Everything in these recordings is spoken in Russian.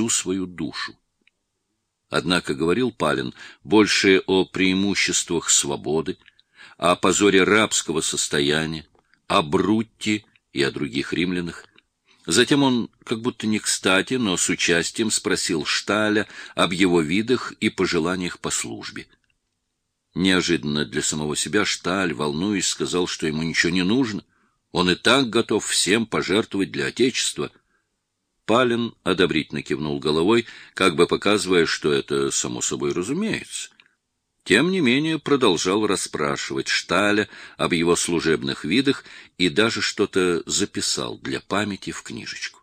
всю свою душу. Однако говорил Палин больше о преимуществах свободы, о позоре рабского состояния, о Брутте и о других римлянах. Затем он, как будто не кстати, но с участием спросил Шталя об его видах и пожеланиях по службе. Неожиданно для самого себя Шталь, волнуясь, сказал, что ему ничего не нужно. Он и так готов всем пожертвовать для Отечества — Палин одобрительно кивнул головой, как бы показывая, что это само собой разумеется. Тем не менее продолжал расспрашивать Шталя об его служебных видах и даже что-то записал для памяти в книжечку.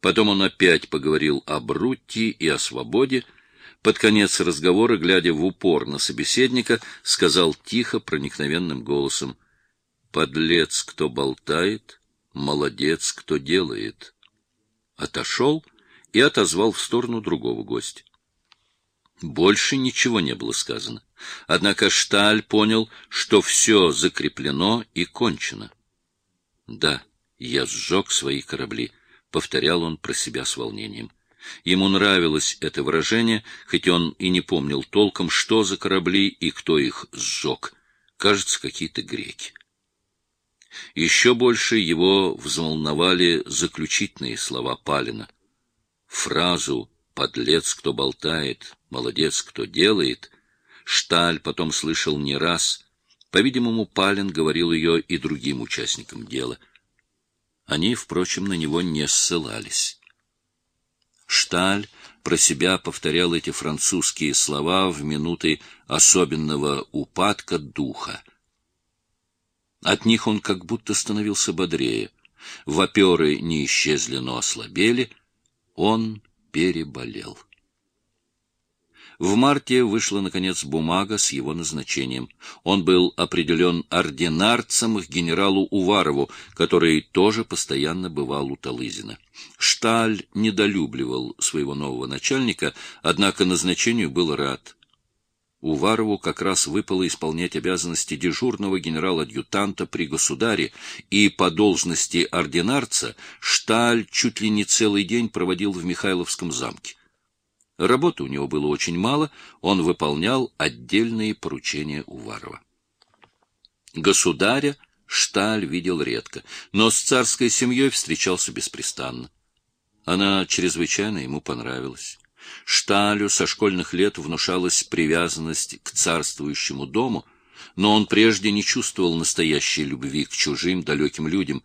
Потом он опять поговорил о Брутти и о свободе. Под конец разговора, глядя в упор на собеседника, сказал тихо, проникновенным голосом, «Подлец, кто болтает, молодец, кто делает» отошел и отозвал в сторону другого гостя. Больше ничего не было сказано. Однако Шталь понял, что все закреплено и кончено. «Да, я сжег свои корабли», — повторял он про себя с волнением. Ему нравилось это выражение, хоть он и не помнил толком, что за корабли и кто их сжег. Кажется, какие-то греки. Еще больше его взволновали заключительные слова Палина. Фразу «подлец, кто болтает, молодец, кто делает» Шталь потом слышал не раз. По-видимому, Палин говорил ее и другим участникам дела. Они, впрочем, на него не ссылались. Шталь про себя повторял эти французские слова в минуты особенного упадка духа — от них он как будто становился бодрее. Воперы не исчезли, но ослабели. Он переболел. В марте вышла, наконец, бумага с его назначением. Он был определен ординарцем к генералу Уварову, который тоже постоянно бывал у Талызина. Шталь недолюбливал своего нового начальника, однако назначению был рад. Уварову как раз выпало исполнять обязанности дежурного генерал-адъютанта при государе, и по должности ординарца Шталь чуть ли не целый день проводил в Михайловском замке. Работы у него было очень мало, он выполнял отдельные поручения Уварова. Государя Шталь видел редко, но с царской семьей встречался беспрестанно. Она чрезвычайно ему понравилась. Шталю со школьных лет внушалась привязанность к царствующему дому, но он прежде не чувствовал настоящей любви к чужим далеким людям.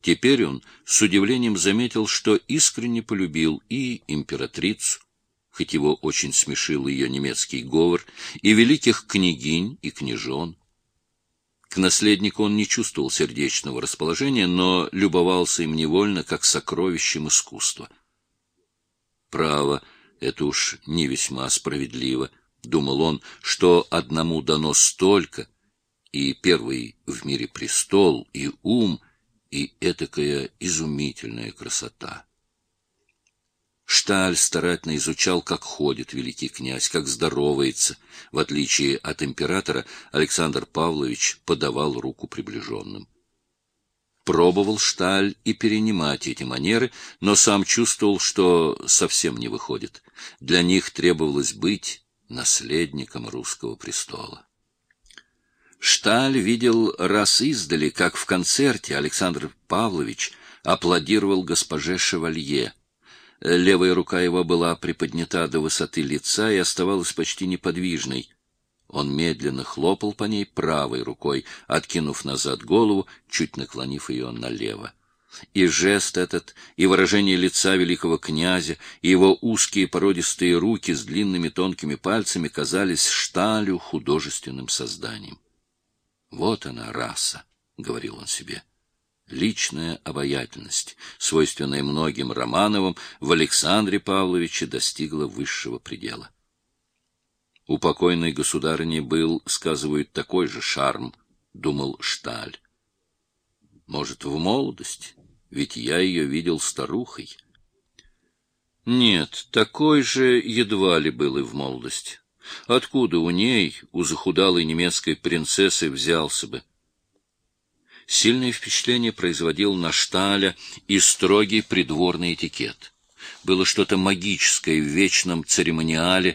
Теперь он с удивлением заметил, что искренне полюбил и императрицу, хоть его очень смешил ее немецкий говор, и великих княгинь и княжон. К наследнику он не чувствовал сердечного расположения, но любовался им невольно, как сокровищем искусства. Право, это уж не весьма справедливо, — думал он, — что одному дано столько, и первый в мире престол, и ум, и этакая изумительная красота. Шталь старательно изучал, как ходит великий князь, как здоровается. В отличие от императора, Александр Павлович подавал руку приближенным. Пробовал Шталь и перенимать эти манеры, но сам чувствовал, что совсем не выходит. Для них требовалось быть наследником русского престола. Шталь видел раз издали, как в концерте Александр Павлович аплодировал госпоже Шевалье. Левая рука его была приподнята до высоты лица и оставалась почти неподвижной. Он медленно хлопал по ней правой рукой, откинув назад голову, чуть наклонив ее налево. И жест этот, и выражение лица великого князя, и его узкие породистые руки с длинными тонкими пальцами казались шталю художественным созданием. «Вот она, раса», — говорил он себе. Личная обаятельность, свойственная многим Романовым, в Александре Павловиче достигла высшего предела. У покойной государыни был, сказывают, такой же шарм, — думал Шталь. Может, в молодости? Ведь я ее видел старухой. Нет, такой же едва ли был и в молодости. Откуда у ней, у захудалой немецкой принцессы, взялся бы? Сильное впечатление производил на Шталя и строгий придворный этикет. Было что-то магическое в вечном церемониале,